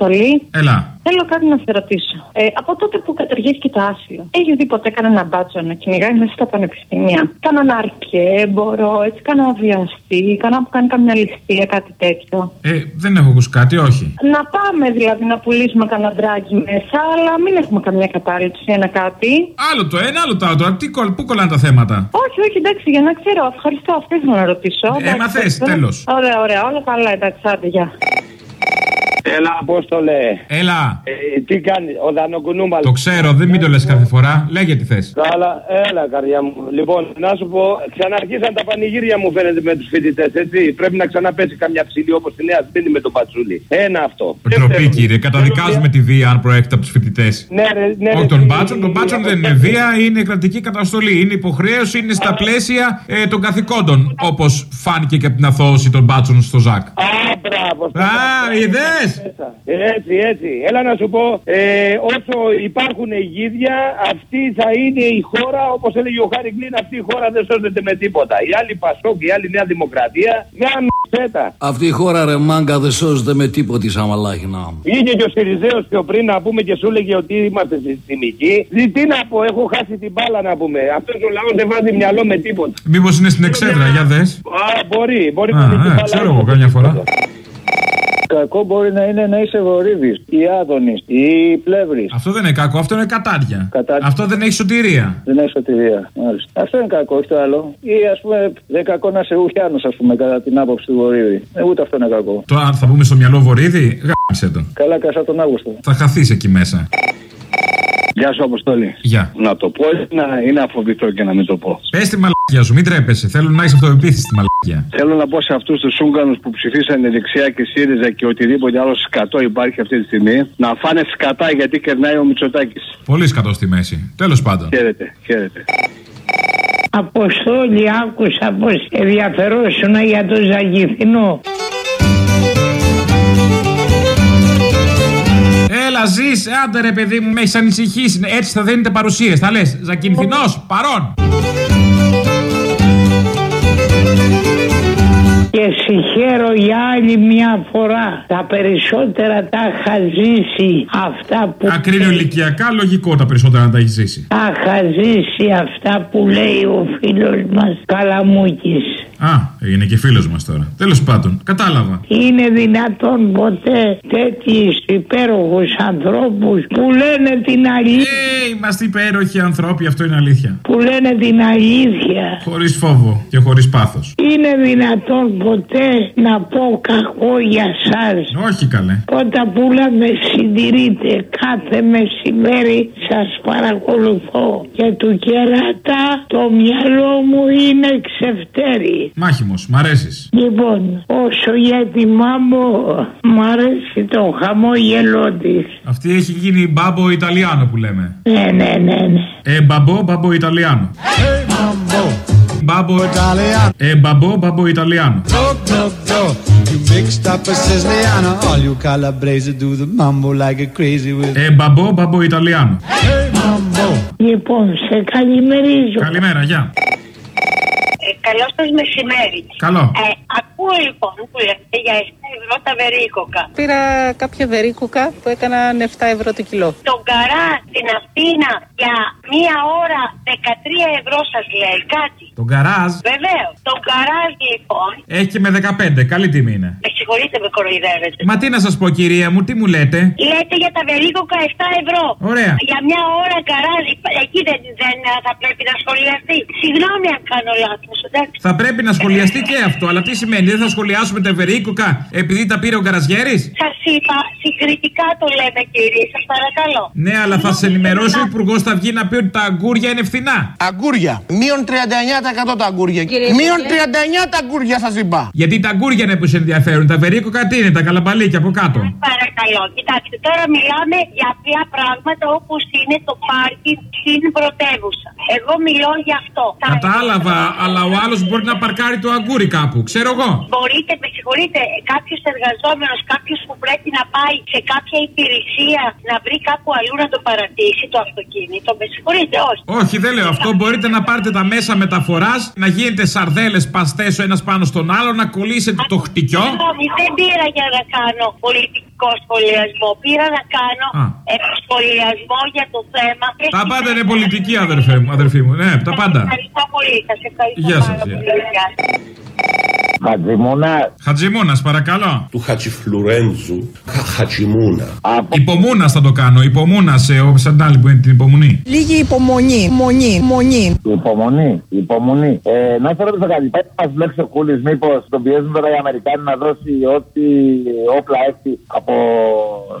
Αποστολή. Έλα. Θέλω κάτι να σε ρωτήσω. Ε, από τότε που καταργήθηκε το άσυλο, έχει δει ποτέ κανένα μπάτσο να κυνηγάει μέσα στα πανεπιστήμια; Κανένα αρκέμπορο, έτσι κανένα βιαστή, κανένα που κάνει καμιά ληστεία, κάτι τέτοιο; Ε, δεν έχω ακούσει κάτι, όχι. Να πάμε δηλαδή να πουλήσουμε κανένα ντράκι μέσα, αλλά μην έχουμε καμιά κατάληψη, ένα κάτι. Άλλο το ένα, άλλο το άλλο. Τώρα, τι, κολ- πού κολλάνε τα θέματα; Όχι, όχι, εντάξει, για να ξέρω. Ευχαριστώ, αυτό ήθελα να ρωτήσω. Ε, Εντάξει, μα θες, ευχαριστώ. τέλος. Ωραία, ωραία, όλα καλά, εντάξει, άντε, γεια. Έλα, Απόστολε. Έλα. Ε, τι κάνει, ο Δανοκουνούμαλ. Το ξέρω, δεν μην το λες κάθε φορά. Λέγε τι θες. Καλά, έλα, καρδιά μου. Λοιπόν, να σου πω, ξαναρχίσαν τα πανηγύρια μου φαίνεται με τους φοιτητές, έτσι. Πρέπει να ξαναπέσει καμιά ψηλή όπως τη Νέα Σμήνη με τον Πατσούλη. Ένα αυτό. Τροπή, Δεύτερον, κύριε. Καταδικάζουμε τη βία αν προέρχεται από τους φοιτητές. Ναι, ρε, ναι, Όχι ρε, των ναι, μπάτσων. Τον ναι, μπάτσων ναι, δεν ναι, είναι βία, είναι κρατική καταστολή. Είναι υποχρέωση, είναι στα πλαίσια ε, των καθηκόντων. Όπως φάνηκε και από την αθώωση των μπάτσων στο ΖΑΚ. Α, μπράβο. Α, είδες! Έτσι, έτσι. Έλα να σου πω, ε, όσο υπάρχουν γίδια, αυτή θα είναι η χώρα, όπως έλεγε ο Χάρη Κλίν, αυτή η χώρα δεν σώζεται με τίποτα. Η άλλη Πασόκ, η άλλη Νέα Δημοκρατία, μια μ***έτα. Αυτή η χώρα ρε μάγκα δεν σώζεται με τίποτη σαν μαλάχινα. Βγήκε και ο Σιριζέος πιο πριν να πούμε και σου έλεγε ότι είμαστε συστημικοί. Τι, τι να πω, έχω χάσει την μπάλα να πούμε. Αυτός ο λαός δεν βάζει μυαλό με τίποτα. Μήπως είναι στην εξέδρα, για δες. Α, μπορεί, μπορεί Α, να είναι ε, την μπάλα. ξέρω εγώ καμιά φορά. Κακό μπορεί να είναι να είσαι βορύδη ή άδωνης ή πλεύρης. Αυτό δεν είναι κακό, αυτό είναι κατάρια. Κατάρια. Αυτό δεν έχει σωτηρία. Δεν έχει σωτηρία. Μάλιστα. Αυτό είναι κακό, όχι το άλλο. Ή ας πούμε, δεν κακό να είσαι ουχιάνο, ας πούμε, κατά την άποψη του βορύδη. Ε, ούτε αυτό είναι κακό. Τώρα αν θα πούμε στο μυαλό βορίδι, γάμισε τον. Καλά, κάσα τον Αύγουστο. Θα χαθείς εκεί μέσα. Γεια σου, Αποστόλη. Γεια. Να το πω ή να, ή να φοβηθώ και να μην το πω. Πες τη μαλακία σου, μην τρέπεσαι. Θέλω να έχεις αυτοεπίθεση στη μαλακία. Θέλω να πω σε αυτούς τους Ούγγανου που ψηφίσανε δεξιά και ΣΥΡΙΖΑ και οτιδήποτε άλλο σκατό υπάρχει αυτή τη στιγμή να φάνε σκατά γιατί κερνάει ο Μητσοτάκης. Πολύ σκατό στη μέση. Τέλος πάντων. Χαίρετε, χαίρετε. Αποστόλη άκουσα πως ενδιαφερόσουν για το Ζαγηθινό. Έλα, ζεις, άντε ρε παιδί μου, με έχεις ανησυχήσει. Έτσι θα δίνετε παρουσίες. Θα λες, Ζακυνθινό, παρόν. Και συγχαίρω για άλλη μια φορά. Τα περισσότερα τα είχα ζήσει αυτά που... Ακρίνιο ηλικιακά, λογικό τα περισσότερα να τα έχεις ζήσει. Τα είχα ζήσει αυτά που λέει ο φίλος μας Καλαμούκης. Α, είναι και φίλος μας τώρα. Τέλος πάντων, κατάλαβα. Είναι δυνατόν ποτέ τέτοιους υπέροχους ανθρώπους που λένε την αλήθεια; Ε, είμαστε υπέροχοι ανθρώποι, αυτό είναι αλήθεια. Που λένε την αλήθεια; Χωρίς φόβο και χωρίς πάθος. Είναι δυνατόν ποτέ να πω κακό για σας; Όχι καλέ. Όταν πουλα με συντηρείτε κάθε μεσημέρι σας παρακολουθώ και του κερατά το μυαλό μου είναι ξεφτέρι. Μάχημος, μ' αρέσεις. Λοιπόν, όσο για τη μάμπο, μ' αρέσει το χαμόγελό τη. Αυτή έχει γίνει μπάμπο Ιταλιάνο που λέμε. Ναι, ναι, ναι, ναι. Ε, μπαμπό, μπαμπο Ιταλιάνο. Μπάμπο Ε, μπαμπό, μπαμπο Ιταλιάνο. You mixed up a Siciliano. All you Calabrese do the mambo like a crazy with. Ε, μπαμπό, μπαμπο Ιταλιάνο. Λοιπόν, σε καλημερίζω. Καλημέρα, γεια. Ε, καλό σας μεσημέρι. Καλό. Ε, ακούω λοιπόν που λέτε για 7 ευρώ τα βερίκοκα. Πήρα κάποια βερίκουκα που έκαναν 7 ευρώ το κιλό. Τον καρά στην Αθήνα για μία ώρα 13 ευρώ σας λέει κάτι. Τον καράζ Βεβαίως. Τον καράζ λοιπόν. έχει και με 15. Καλή τιμή είναι. Με συγχωρείτε με κοροϊδεύετε. Μα τι να σας πω, κυρία μου, τι μου λέτε; Λέτε για τα βερίκοκα 7 ευρώ. Ωραία. Για μια ώρα καράζ. Εκεί δεν, δεν ε, θα πρέπει να σχολιαστεί. Συγγνώμη αν κάνω λάθος. Εντάξει. Θα πρέπει να σχολιαστεί και αυτό, αλλά τι σημαίνει, δεν θα σχολιάσουμε τα ευερίκοκα επειδή τα πήρε ο Καραζιέρη. Σας είπα, συγκριτικά το λέμε κύριε, σας παρακαλώ. Ναι, αλλά θα σε ενημερώσει ο Υπουργός, θα βγει να πει ότι τα αγκούρια είναι φθηνά. Αγκούρια. Μείον 39% τα αγκούρια. Μείον 39% τα αγκούρια σας είπα. Γιατί τα αγκούρια είναι που σε ενδιαφέρουν, τα βερίκοκα τι είναι, τα καλαμπαλίκια από κάτω. Παρακαλώ, κοιτάξτε, τώρα μιλάμε για απλά πράγματα όπως είναι το πάρκι στην πρωτεύουσα. Εγώ μιλώ για αυτό. Θα- Κατάλαβα, αλλά ο άλλος μπορεί να παρκάρει το αγκούρι κάπου, ξέρω εγώ. Μπορείτε, με συγχωρείτε, κάποιος εργαζόμενος, κάποιος που πρέπει να πάει σε κάποια υπηρεσία να βρει κάπου αλλού να το παρατήσει το αυτοκίνητο. Με συγχωρείτε, όχι. Όχι, δεν λέω αυτό. Μπορείτε να πάρετε τα μέσα μεταφοράς, να γίνετε σαρδέλες παστές ο ένας πάνω στον άλλο, να κολλήσετε το χτυκιό. Συγγνώμη, δεν πήρα για να κάνω πολιτική πολιτικό σχολιασμό. Πήρα να κάνω ε, σχολιασμό για το θέμα. Τα πάντα είναι πολιτική, αδερφέ μου, αδερφή μου. Ναι, τα πάντα. Ευχαριστώ πολύ. Σας ευχαριστώ Γεια σας, πάρα γεια. πολύ. Γεια σας. Χατζημούνα. Χατζημούνας, παρακαλώ. Του Χατζιφλουρέντζου. Χατζιμούνα. Υπομούνα θα το κάνω. Υπομούνα σε ο σαν άλλη που είναι την υπομονή. Λίγη υπομονή, μονή, μονή. Υπομονή, υπομονή. Ε, να σε ρωτήσω κάτι. Πέτει μα λέξει ο Κούλη, μήπως τον πιέζουν τώρα οι Αμερικάνοι να δώσει ό,τι όπλα έχει από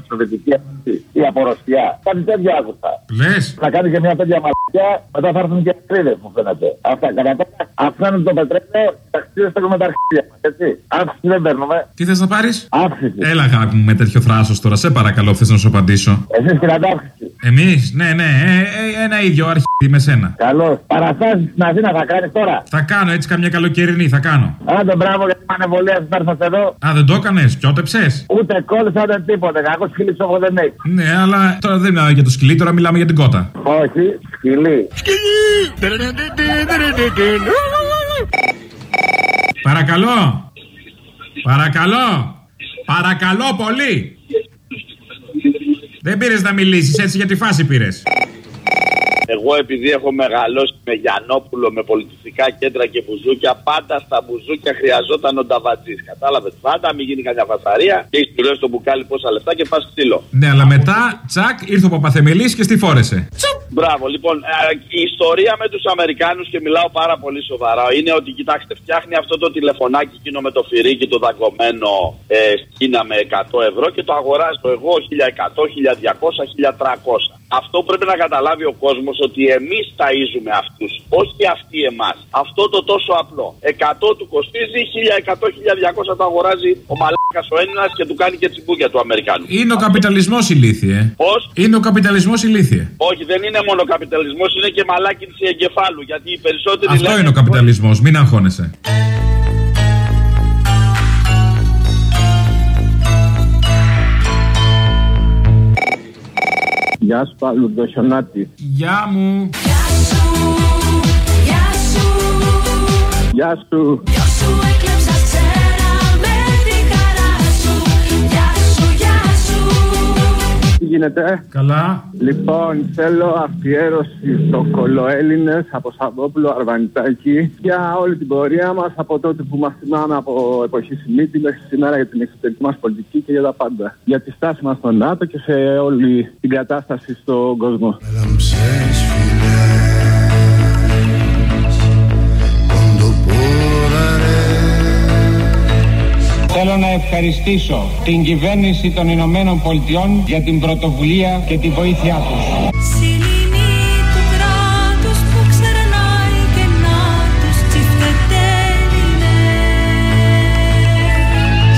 Σοβιετική Ένωση ή από Ρωσία. Κάτι τέτοιο άκουσα. Λες. Θα κάνει και μια τέτοια μαλακιά, μετά θα έρθουν και τρίδε, μου φαίνεται. Αυτά κατά τα αυξάνουν το πετρέλαιο, τα χτίζουν στα με τα αρχίδια μας. Έτσι. Αύξηση δεν παίρνουμε. Τι θες να πάρεις; Αύξηση. Έλα, αγάπη μου, με τέτοιο θράσος τώρα. Σε παρακαλώ, θες να σου απαντήσω. Εσείς και να τα αύξηση. Εμείς, ναι, ναι, ε, ε, ένα ίδιο αρχίδι με σένα. Καλώς. Παραστάσεις στην Αθήνα θα κάνεις τώρα. Θα κάνω έτσι καμιά καλοκαιρινή, θα κάνω. Άντε μπράβο για την ανεβολία που έρθατε εδώ. Α, δεν το έκανες, πιότεψε. Ούτε κόλλησα ούτε τίποτε. Κακό σκυλί ψόχο δεν έχει. Ναι, αλλά τώρα δεν μιλάμε για το σκυλί, τώρα μιλάμε για την κότα. Όχι, σκυλί. Παρακαλώ. Παρακαλώ. Παρακαλώ πολύ. Δεν πήρες να μιλήσεις, έτσι για τη φάση πήρες. Εγώ επειδή έχω μεγαλώσει με Γιαννόπουλο, με πολιτιστικά κέντρα και μπουζούκια, πάντα στα μπουζούκια χρειαζόταν ο Νταβατζής. Κατάλαβες. Πάντα μην γίνει καμιά φασαρία και έχεις του στο μπουκάλι πόσα λεφτά και πας ξύλο. Ναι, αλλά μετά, τσακ, ήρθε ο Παπαθεμελή και στη φόρεσε. Μπράβο, λοιπόν, ε, η ιστορία με τους Αμερικάνους και μιλάω πάρα πολύ σοβαρά είναι ότι κοιτάξτε, φτιάχνει αυτό το τηλεφωνάκι εκείνο με το φυρίκι το δαγκωμένο ε, σκίνα με 100 ευρώ και το αγοράζω εγώ 1100, 1200, 1300. Αυτό πρέπει να καταλάβει ο κόσμος ότι εμείς ταΐζουμε αυτούς, όχι αυτοί εμάς. Αυτό το τόσο απλό. 100 του κοστίζει, 1100, 1200 το αγοράζει ο μαλάκας ο Έλληνας και του κάνει και τσιμπούκια του Αμερικάνου. Είναι ο καπιταλισμός ηλίθιε. Πώς; Είναι ο καπιταλισμός ηλίθιε. Όχι, δεν είναι μόνο καπιταλισμός, είναι και μαλάκινση εγκεφάλου. Γιατί οι περισσότεροι Αυτό λένε- είναι ο καπιταλισμός, μην αγχώνεσαι. Γεια σου, Παλουντοσιονάτη. Γεια μου. Γεια σου. Τι γίνεται, Καλά. Λοιπόν, θέλω αφιέρωση στο κολοέλληνες από Σαββόπουλο Αρβανιτάκη για όλη την πορεία μας από τότε που μας θυμάμαι από εποχή Σιμίτη μέχρι σήμερα για την εξωτερική μας πολιτική και για τα πάντα. Για τη στάση μας στο ΝΑΤΟ και σε όλη την κατάσταση στον κόσμο. Θέλω να ευχαριστήσω την κυβέρνηση των Ηνωμένων Πολιτειών για την πρωτοβουλία και τη βοήθειά τους.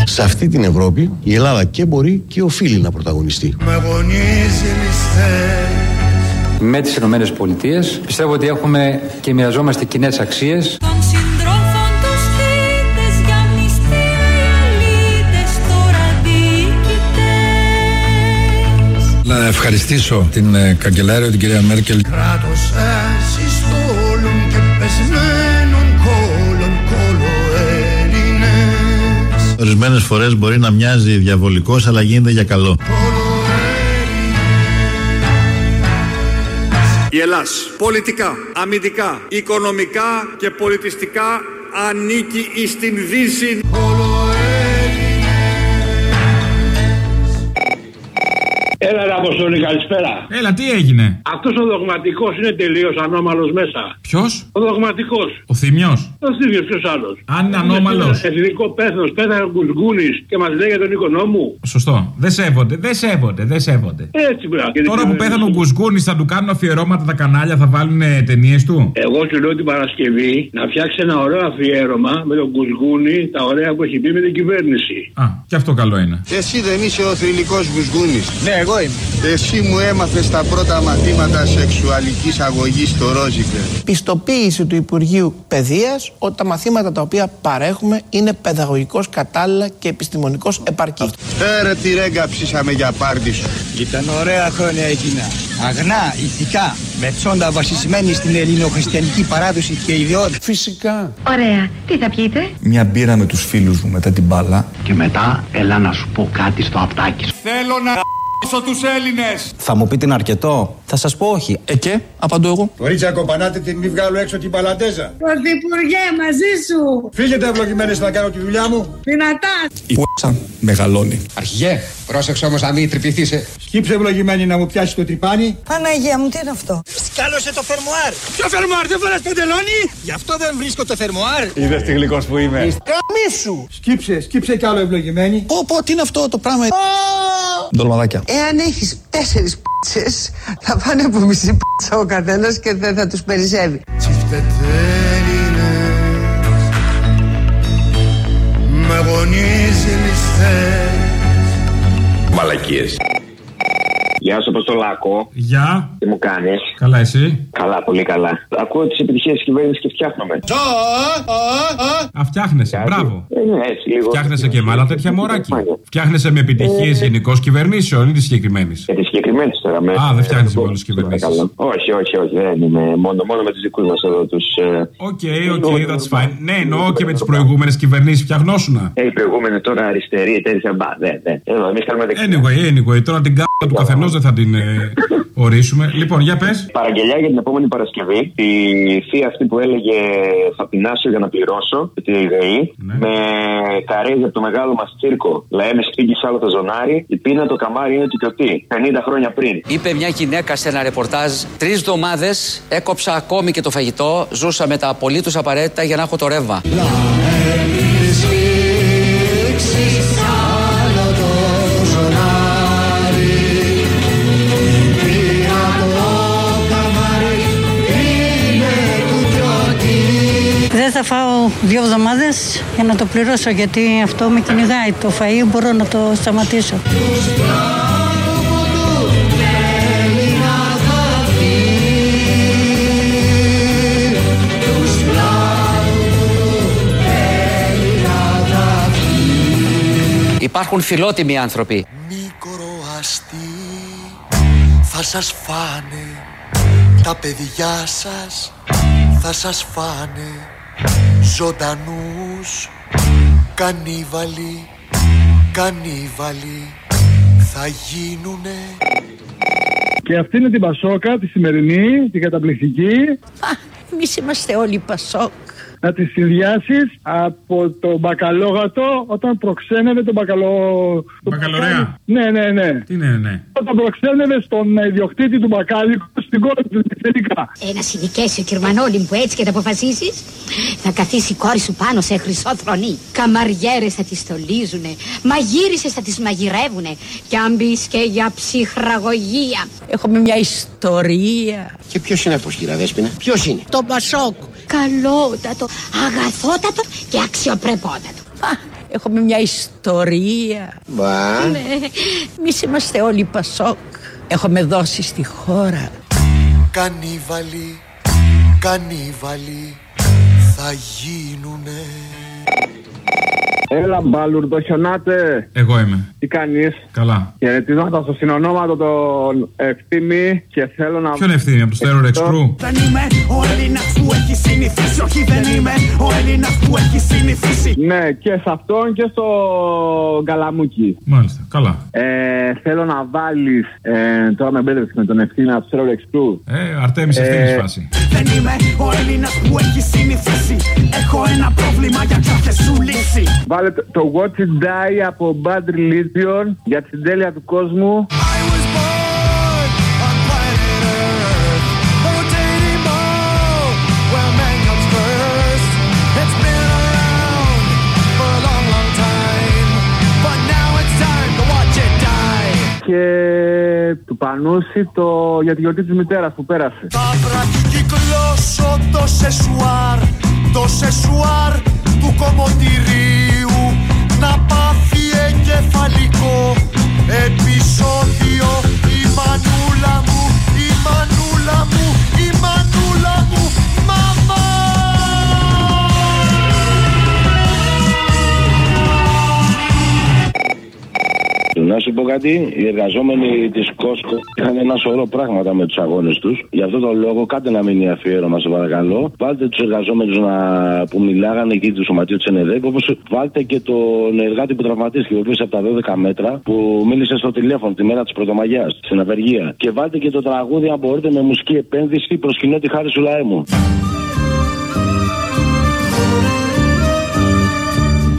Σε αυτή την Ευρώπη η Ελλάδα και μπορεί και οφείλει να πρωταγωνιστεί. Με γονίζει ληστές Με τις Ηνωμένες Πολιτείες πιστεύω ότι έχουμε και μοιραζόμαστε κοινές αξίες. Να ευχαριστήσω την ε, καγκελάριο, την κυρία Μέρκελ. Κράτος ασυστόλων και πεσμένων κόλων κολοέλληνες Ορισμένες φορές μπορεί να μοιάζει διαβολικός αλλά γίνεται για καλό. Η Ελλάς πολιτικά, αμυντικά, οικονομικά και πολιτιστικά ανήκει εις την Δύση. Έλα, ρε Αποστολή, καλησπέρα. Έλα, τι έγινε; Αυτός ο δογματικός είναι τελείως ανώμαλος μέσα. Ποιος; Ο δογματικός. Ο Θημιός. Ο Θήμιο, ποιος άλλος. Αν είναι ανώμαλος. Εθνικό πέθνο, πέθανε ο Γκουσγκούνη και μας λέει για τον οίκονό μου. Σωστό. Δεν σέβονται, δεν σέβονται, δεν σέβονται. Έτσι, μπράβο. Και Τώρα δεν που ξέρω, πέθανε ο Γκουσγκούνη θα του κάνουν αφιερώματα τα κανάλια, θα βάλουν ταινίες του; Εγώ σου λέω την Παρασκευή να φτιάξει ένα ωραίο αφιέρωμα με τον Γκουσγκούνη, τα ωραία που έχει πει με την κυβέρνηση. Α, και αυτό καλό είναι. Εσύ δεν είσαι ο θρηλυκός Γουσγούνης. Ναι, εγώ είμαι. Εσύ μου έμαθες τα πρώτα μαθήματα σεξουαλικής αγωγής στο Ρόζικερ. Πιστοποίηση του Υπουργείου Παιδείας ότι τα μαθήματα τα οποία παρέχουμε είναι παιδαγωγικώς κατάλληλα και επιστημονικώς επαρκή. Έρε τη ρέγκα ψήσαμε για πάρτι σου. Ήταν ωραία χρόνια εκείνα. αγνά, ηθικά, με τσόντα βασισμένη στην ελληνοχριστιανική παράδοση και ιδεώδη. Φυσικά. Ωραία. Τι θα πιείτε; Μια μπύρα με τους φίλους μου μετά την μπάλα. Και μετά, έλα να σου πω κάτι στο απτάκι σου. Θέλω να γ***σω τους Έλληνες. Θα μου πείτε είναι αρκετό; Θα σας πω όχι. Ε και, απαντώ εγώ. Κορίτσια, κοπανάτε την μη βγάλω έξω την παλαντέζα. Πρωθυπουργέ, μαζί σου. Φύγετε ευλογημένες να κάνω τη δουλειά μου. Δυνατά. Η π***α μεγαλώνει. Αρχηγέ, πρόσεξε όμως να μην τρυπηθείς. Σκύψε ευλογημένη να μου πιάσεις το τρυπάνι. Παναγία μου, τι είναι αυτό; Σκάλωσε το φερμοάρ. Ποιο φερμάρ, δεν φοράς παντελόνι. Γι' αυτό δεν βρίσκω το φερμοάρ. Είδες τι γλυκός που είμαι. Καμίσου. Σκύψε, σκύψε κι άλλο ευλογημένη. Πω πω, τι είναι αυτό το πράγμα; Ντολμαδάκια. Εάν έχεις τέσσερις πίτσες, θα πάνε από μισή πίτσα ο καθένας και δεν θα τους περισσεύει. Με γονίζει ληστές Μαλακίες. Γεια σου, Αποστολάκο. Γεια. Τι μου κάνει. Καλά, εσύ. Καλά, πολύ καλά. Ακούω τι επιτυχίε τη κυβέρνηση και φτιάχνομαι. Α, φτιάχνεσαι. Μπράβο. Ε, ναι, έτσι λίγο. Φτιάχνεσαι και με άλλα τέτοια μωράκι. Φτιάχνεσαι με επιτυχίες γενικώς κυβερνήσεων ή τη συγκεκριμένη. Για τη συγκεκριμένη τώρα. Με... Α, δεν φτιάχνει με όλες τις κυβερνήσεις. Όχι, όχι, όχι. Δεν είναι. Μόνο, μόνο με τους δικούς μας εδώ του. OK, OK, that's fine. Ναι, εννοώ και με τις προηγούμενες κυβερνήσεις φτιαχνόσουνα. Ε, οι προηγούμενοι τώρα αριστεροί, τέτοια μπα. Δεν, δεν. Εδώ, εμείς κάνουμε δεξιά. Anyway, anyway, τώρα την κάρτα του καθενός δεν θα την ε, ορίσουμε. Λοιπόν, για πες. Παραγγελιά για την επόμενη Παρασκευή. Τη θεία αυτή που έλεγε Θα πεινάσω για να πληρώσω. Τη ΔΕΗ. Με καρέζι από το μεγάλο μας τσίρκο. Λέμε σπίτι σ' άλλο το ζωνάρι. Η πείνα το καμάρι είναι του κιωτή. 50 χρόνια πριν. Είπε μια γυναίκα σε ένα ρεπορτάζ: Τρεις εβδομάδες έκοψα ακόμη και το φαγητό. Ζούσα με τα απολύτως απαραίτητα για να έχω το ρεύμα. Δεν θα φάω δύο εβδομάδες για να το πληρώσω γιατί αυτό με κυνηγάει. Το φαΐ μπορώ να το σταματήσω. Υπάρχουν φιλότιμοι άνθρωποι. Μικροαστή θα σας φάνε Τα παιδιά σας θα σας φάνε Ζωντανούς Κανίβαλοι Κανίβαλοι Θα γίνουνε Και αυτή είναι την Πασόκα, τη σημερινή, την καταπληκτική. Εμείς είμαστε όλοι Πασόκ. Να τη συνδυάσει από το μπακαλόγατο όταν προξένευε τον μπακαλό. τον Μπακαλωρέα. μπακάλι. Ναι, ναι, ναι. Τι είναι, ναι. Όταν προξένευε στον ιδιοκτήτη του μπακάλικου στην κόρη του τελικά. Ένας συνοικέσιο κυρμανόλι που έτσι και τα αποφασίσεις, θα καθίσει η κόρη σου πάνω σε χρυσό θρονί. Καμαριέρες θα τη στολίζουνε, μαγείρισες θα τις μαγειρεύουνε. Και αν μπεις και για ψυχραγωγία. Έχουμε μια ιστορία. Και ποιος είναι αυτός, κυρία Δέσποινα, ποιος είναι; Το Πασόκ. Καλότατο, αγαθότατο και αξιοπρεπότατο. Α, Έχουμε μια ιστορία. Μπα. Ναι, εμείς είμαστε όλοι Πασόκ. Έχουμε δώσει στη χώρα. Κανίβαλοι Κανίβαλοι Θα γίνουνε Έλα, μπαλουρδο χιονάτε. Εγώ είμαι. Τι κάνεις; Καλά. Χαιρετίζοντα στο συνονόματο τον ευθύμη και θέλω να. Ποιον ευθύνη, από τους Terror X Crew. Δεν είμαι ο Έλληνας που έχει συνηθίσει Όχι δεν είμαι ο Έλληνας που έχει συνηθίσει Ναι, και σε αυτόν και στο Γκαλαμούκι. Μάλιστα, καλά. Ε, θέλω να βάλεις. Ε, τώρα με μπέρδεψες με τον ευθύνη από τους Terror X Crew. Ε, Αρτέμι ευθύνη φάση. Δεν είμαι ο Έλληνας που έχει συνηθίσει Έχω ένα πρόβλημα για κάθε σου λύση Βάλε το, το Watch It Die από Bad Religion για τη συντέλεια του κόσμου. Και του Πανούση το για τη γιορτή της μητέρας που πέρασε. Θα βραχικυκλώσω το σεσουάρ Το σεσουάρ του κομμωτηρίου. Να πάθει εγκεφαλικό επεισόδιο. Η μανούλα μου, η μανούλα μου, Να σου πω κάτι, οι εργαζόμενοι της Κόσκο είχαν ένα σωρό πράγματα με τους αγώνες τους. Γι' αυτό τον λόγο, κάντε να μείνει αφιέρωμα, σε παρακαλώ. Βάλτε τους εργαζόμενους που μιλάγανε εκεί του σωματείου της ΕΝΕΔΕΚ, όπως βάλτε και τον εργάτη που τραυματίστηκε, ο οποίος από τα 12 μέτρα που μίλησε στο τηλέφωνο τη μέρα της Πρωτομαγιάς στην απεργία. Και βάλτε και το τραγούδι, αν μπορείτε, με μουσική επένδυση προ κοινό τη χάρη σου λαέ μου.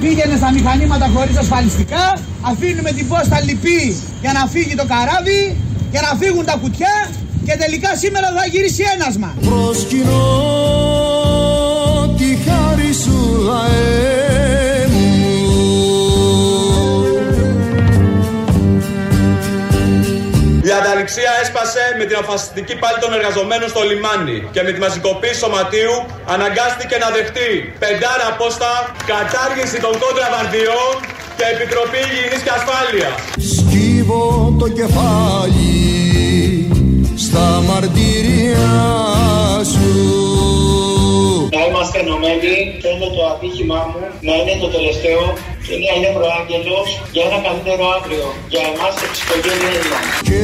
Πήγαινε στα μηχανήματα χωρίς ασφαλιστικά, αφήνουμε την πόστα λυπή για να φύγει το καράβι, για να φύγουν τα κουτιά και τελικά σήμερα θα γυρίσει ένασμα. Προσκυνώ τη χάρη σου λαέ Η ανταληξία έσπασε με την αφασιστική πάλη των εργαζομένων στο λιμάνι και με τη μαζικοποίηση σωματείου αναγκάστηκε να δεχτεί πεντάρα απόστα, κατάργηση των κόντραβανδιών και Επιτροπή Υγιεινής και Ασφάλειας. Σκύβω το κεφάλι στα μαρτυριά σου Να είμαστε ενωμένοι, θέλω το ατύχημά μου να είναι το τελευταίο και να είναι προάγγελος για ένα καλύτερο αύριο για εμάς και τις οικογένειές μας. και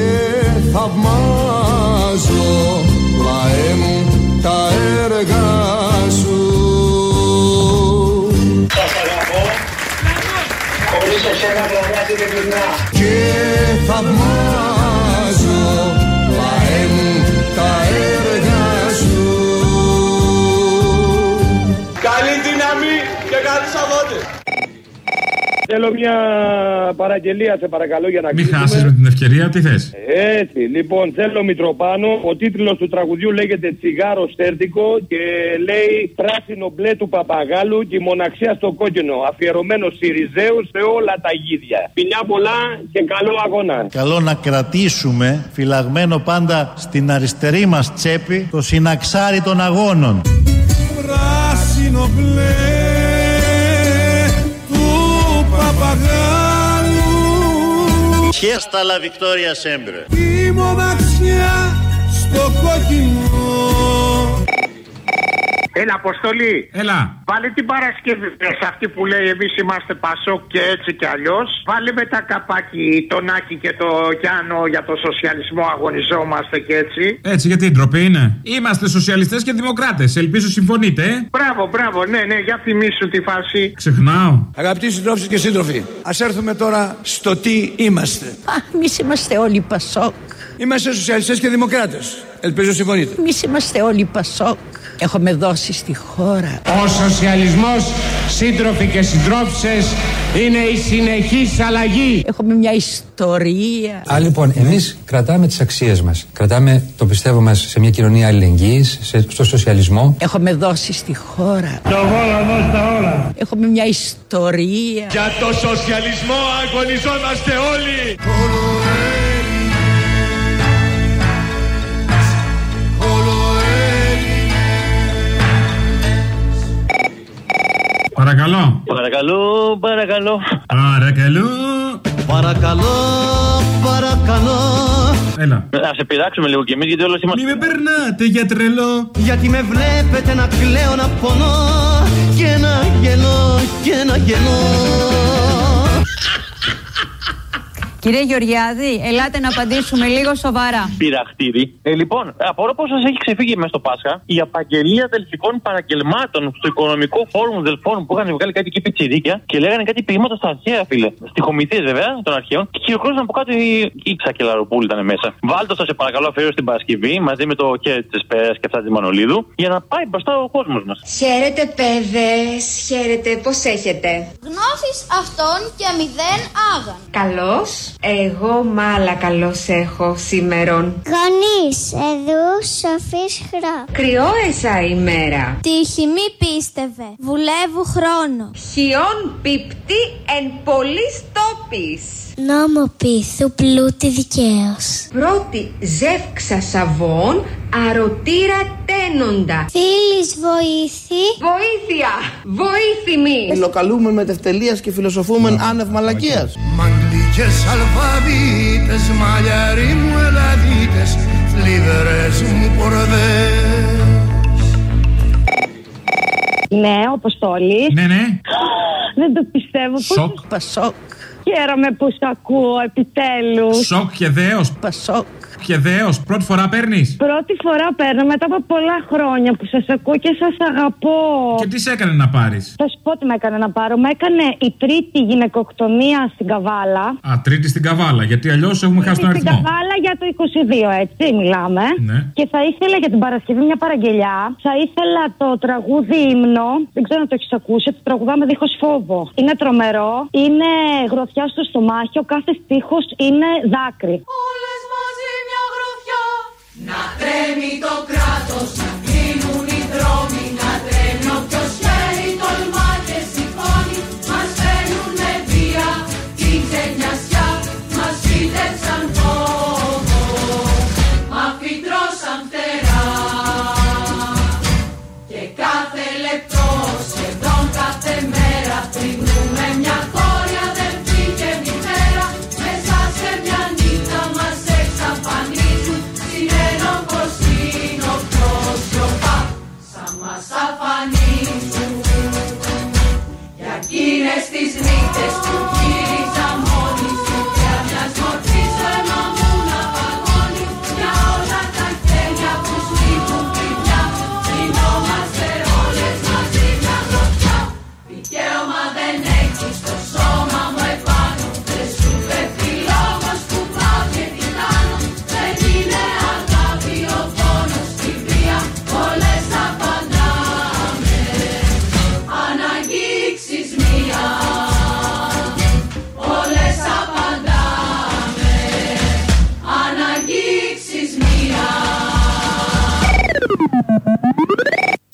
θαυμάζω λαέ μου τα έργα σου Σας αγαπώ, χωρίς εσένα βραδιά την ειλικρινά. και θαυμάζω Θέλω μια παραγγελία, σε παρακαλώ, για να Μην κλείσουμε. χάσεις με την ευκαιρία, τι θες; Έτσι, λοιπόν, θέλω Μητροπάνο. Ο τίτλος του τραγουδιού λέγεται Τσιγάρο Στέρτικο και λέει Πράσινο μπλε του παπαγάλου και η μοναξιά στο κόκκινο. Αφιερωμένο Σιριζέου σε όλα τα γίδια. Φιλιά πολλά και καλό αγώνα. Καλό να κρατήσουμε φυλαγμένο πάντα στην αριστερή μας τσέπη το συναξάρι των αγώνων. πράσινο μπλε παπαγάλου Χέστα la Victoria sempre. η μοναξιά στο κόκκινο Έλα, Αποστολή. Έλα. Βάλε την Παρασκευή σε αυτή που λέει Εμείς είμαστε Πασόκ και έτσι κι αλλιώς. Βάλε με τα καπάκι τον Άκη και το Γιάννο για το σοσιαλισμό. Αγωνιζόμαστε και έτσι. Έτσι, γιατί η ντροπή είναι. Είμαστε σοσιαλιστές και δημοκράτες. Ελπίζω συμφωνείτε, ε. Μπράβο, μπράβο, ναι, ναι, για θυμίσου τη φάση. Ξεχνάω. Αγαπητοί συντρόφοι και σύντροφοι, ας έρθουμε τώρα στο τι είμαστε. Εμείς είμαστε όλοι Πασόκ. Είμαστε σοσιαλιστές και δημοκράτες. Ελπίζω συμφωνείτε. Εμείς είμαστε όλοι Πασόκ. Έχουμε δώσει στη χώρα. Ο σοσιαλισμός, σύντροφοι και συντρόφισσες, είναι η συνεχής αλλαγή. Έχουμε μια ιστορία. Α, λοιπόν, εμείς κρατάμε τις αξίες μας. Κρατάμε το πιστεύω μας σε μια κοινωνία αλληλεγγύης, στο σοσιαλισμό. Έχουμε δώσει στη χώρα. Το βόλα δώσ' τα όλα. Έχουμε μια ιστορία. Για το σοσιαλισμό αγωνιζόμαστε όλοι. Παρακαλώ. Παρακαλώ, παρακαλώ. Παρακαλώ. Παρακαλώ, παρακαλώ. Έλα. Να σε πειράξουμε λίγο κι εμείς γιατί όλος είμαστε. Μη με περνάτε για τρελό. Γιατί με βλέπετε να κλαίω, να πονώ και να γελώ και να γελώ. Κύριε Γεωργιάδη, ελάτε να απαντήσουμε λίγο σοβαρά. Πειραχτήρι. Ε, λοιπόν, απορώ πώς σας έχει ξεφύγει μέσα στο Πάσχα η απαγγελία δελφικών παραγγελμάτων στο οικονομικό φόρουμ δελφών που είχαν βγάλει κάτι εκεί πιτσιρίκια και λέγανε κάτι ποίηματα στα αρχαία, φίλε. Στοιχομηθείε βέβαια των αρχαίων και χειροκρότησαν από κάτω η, η Ξακελαροπούλη ήταν μέσα. Βάλτε το, σε παρακαλώ, αφιέρω στην Παρασκευή μαζί με το χέρι της Πέρα και αυτά τη Μανολίδου για να πάει μπροστά ο κόσμος μας. Χαίρετε παιδες, χαίρετε, πώς έχετε; Γνώσεις αυτών και αμηδέν άγαν. Καλώς, εγώ μάλα καλώς έχω σήμερον. Γονείς, εδού, σοφής χρό. Κρυό εσά ημέρα. Τύχη μη πίστευε, βουλεύου χρόνο. Χιόν πίπτη εν πολλής τόπης. Νόμο πίθου πλούτη δικαίως. Πρώτη ζεύξα σαβών, αρωτήρα τένοντα. Φίλης βοήθη. Βοήθεια! Βοήθημη! Ελοκαλούμε με τευτελείας και φιλοσοφούμε άνευ μαλακίας. Μαγκλικές αλφαβήτες, μαλλιαροί μου ελαδίτες, θλιβερές μου πορδές. Ναι, ο Αποστόλη. Ναι, ναι. Δεν το πιστεύω. Πώς- Σοκ. Πασόκ. Χαίρομαι που σ' ακούω επιτέλους. Σοκ και δέος. Πασόκ. Και δέος. Πρώτη φορά παίρνεις; Πρώτη φορά παίρνω μετά από πολλά χρόνια που σας ακούω και σας αγαπώ. Και τι σε έκανε να πάρεις; Θα σου πω τι με έκανε να πάρω. Με έκανε η τρίτη γυναικοκτονία στην Καβάλα. Α, τρίτη στην καβάλα. Γιατί αλλιώς έχουμε χάσει τον Στην αριθμό. Καβάλα για το 22, έτσι μιλάμε. Ναι. Και θα ήθελα για την Παρασκευή μια παραγγελιά. Θα ήθελα το τραγούδι ύμνο. Δεν ξέρω αν το έχεις ακούσει. Το τραγουδάμε δίχως φόβο. Είναι τρομερό. Είναι γροθιά στο στομάχι. Ο κάθε στίχος είναι δάκρυ. Benito